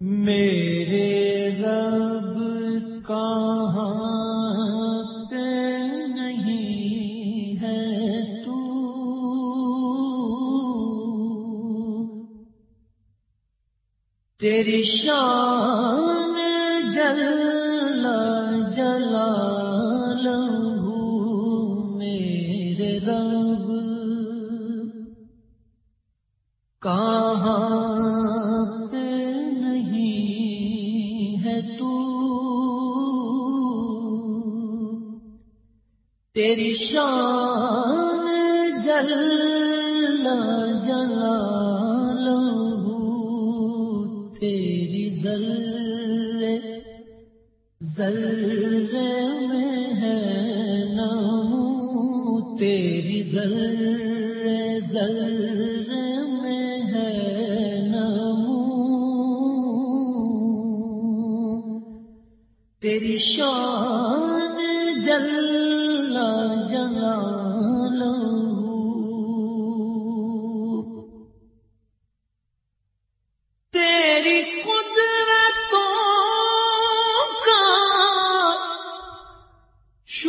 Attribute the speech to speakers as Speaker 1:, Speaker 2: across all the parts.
Speaker 1: میرے رب کہاں پہ نہیں ہے تو؟ تیری شان جل جلا میرے رب تیری شان جل جلا تیری زل زل میں ہے نام، تیری زل زل میں ہے نام۔ تیری شان جل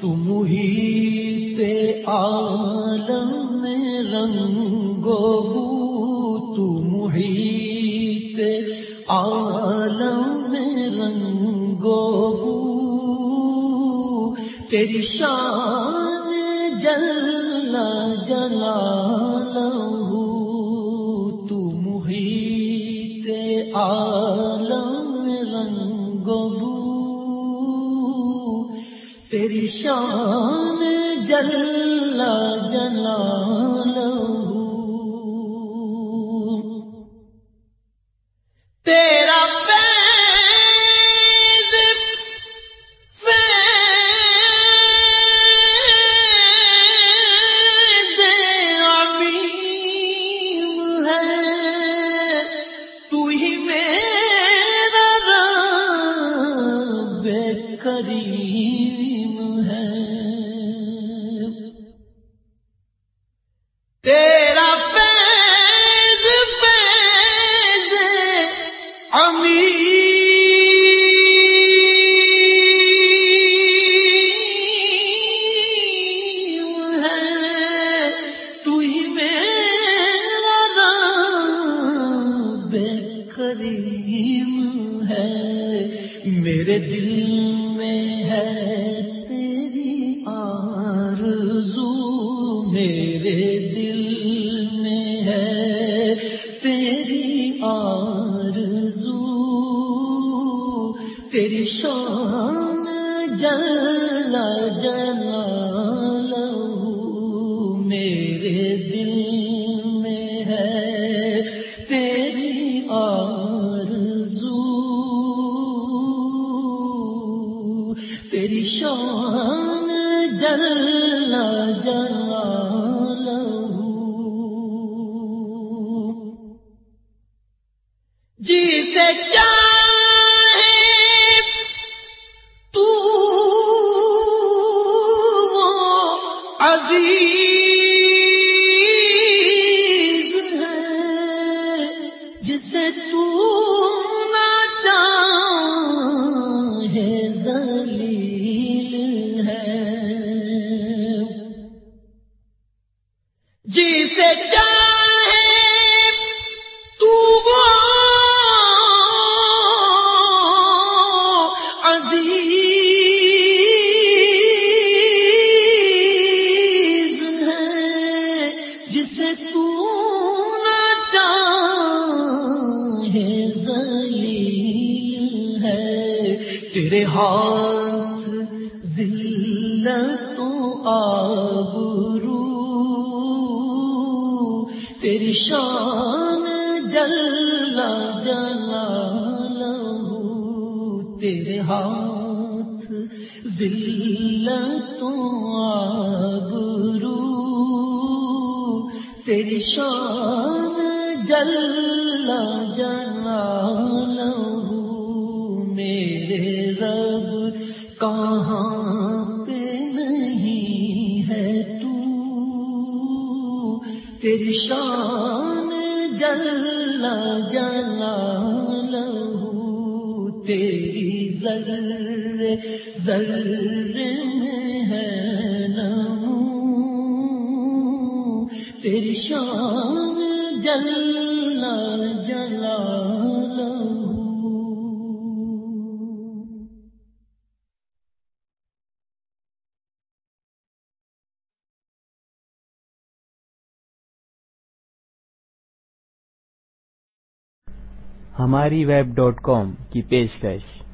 Speaker 1: تم ہی تے عالم میں رنگو تم ہی تے عالم میں رنگو تیری شان جل جلا تم ہی تے عالم تیری شان جلا میرے دل میں ہے تیری آرزو، میرے دل میں ہے تیری آرزو۔ تیری شان جل جلا میرے دل عزیز تیرے ہاتھ ذلت و آبرو۔ تیری شان جل جلالہ تیرے ہاتھ ذلت و آبرو۔ تیری شان جل جلالہ میرے رب، کہاں پہ نہیں ہے تو؟ تیری شان جل جلالہ تیری ذر ذر تیری شان جل جلالہ
Speaker 2: ہماری ویب ڈاٹ کام کی پیشکش۔